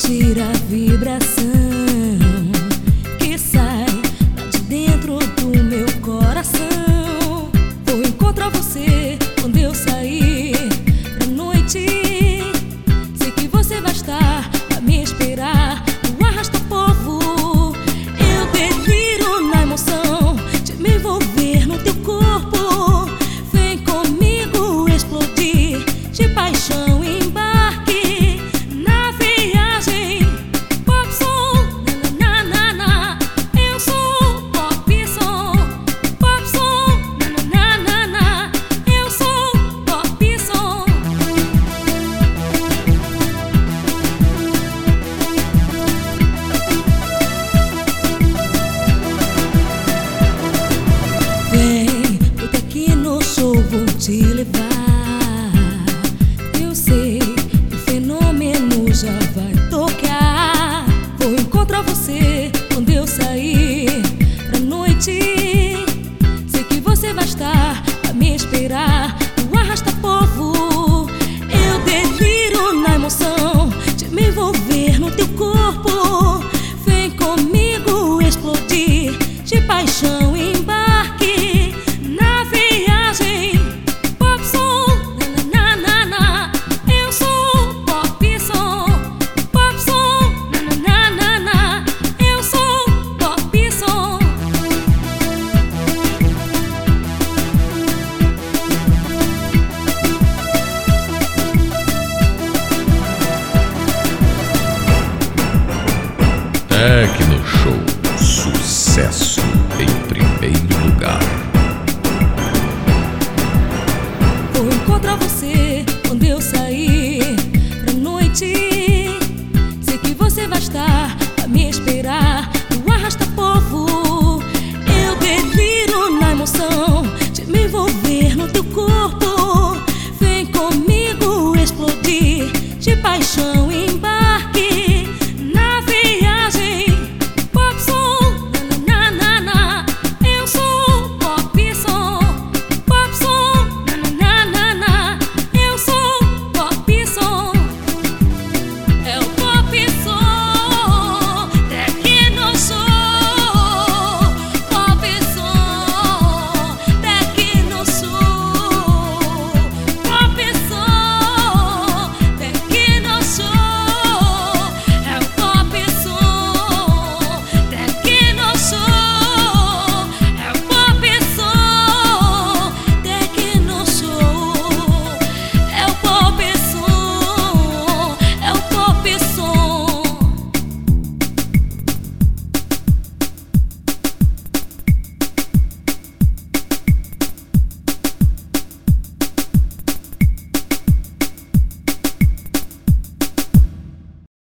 tira a vibração. silly Tecno Show. Sucesso em primeiro